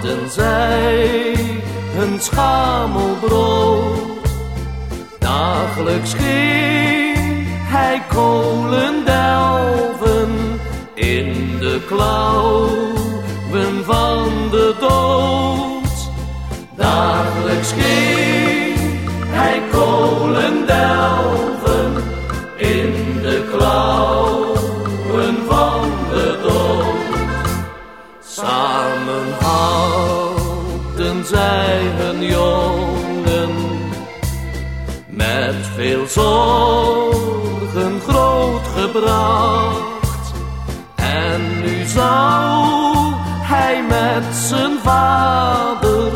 hadden zij hun schamelbrood. Dagelijks ging hij kolen delven in de klauwen van de dood. Dagelijks ging hij kolen delven in zij hun jongen met veel zorgen grootgebracht. En nu zou hij met zijn vader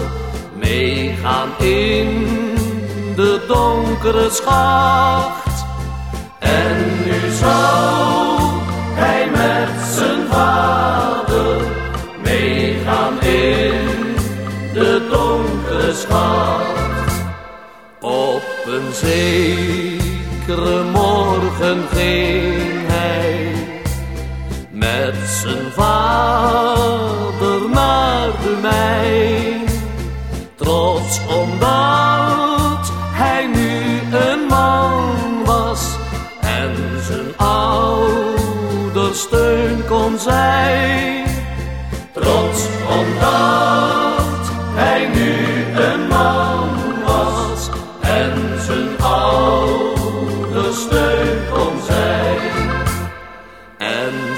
meegaan in de donkere schacht. En nu zou Op een zekere morgen ging hij met zijn vader naar de mijn. Trots omdat hij nu een man was en zijn ouders steun kon zijn.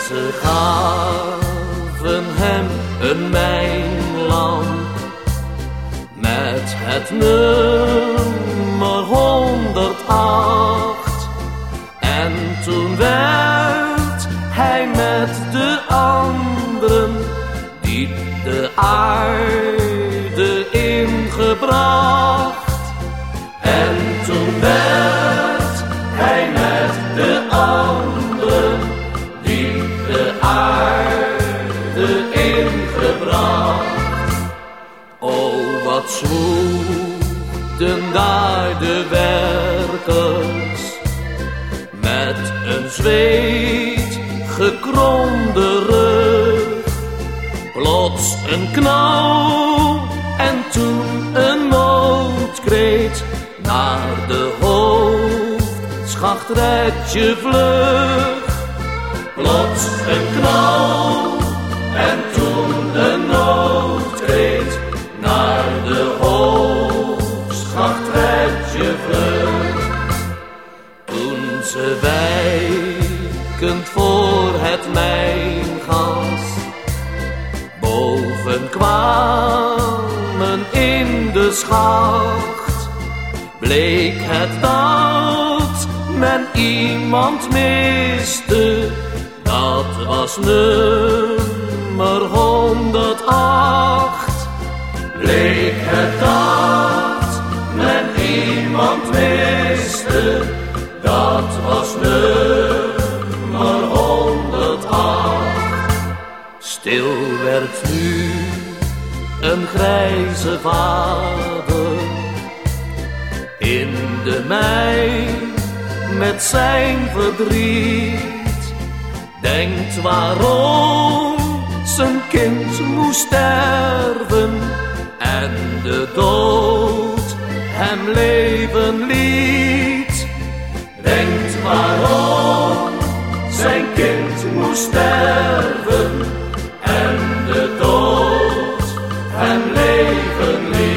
Ze gaven hem een mijnlamp met het nummer 108. En toen werd hij met de anderen diep de aarde wat zwoegden daar de werkers met een zweet gekromde rug. Plots een knauw en toen een noodkreet naar de hoofdschacht red vlug. Plots een knauw en toen de schacht, bleek het dat men iemand miste. Dat was nummer 108. Bleek het dat men iemand miste. Dat was nummer 108. Stil werd nu een grijze vader in de mijn met zijn verdriet. Denkt waarom zijn kind moest sterven en de dood hem leven liet. Denkt waarom zijn kind moest sterven leven.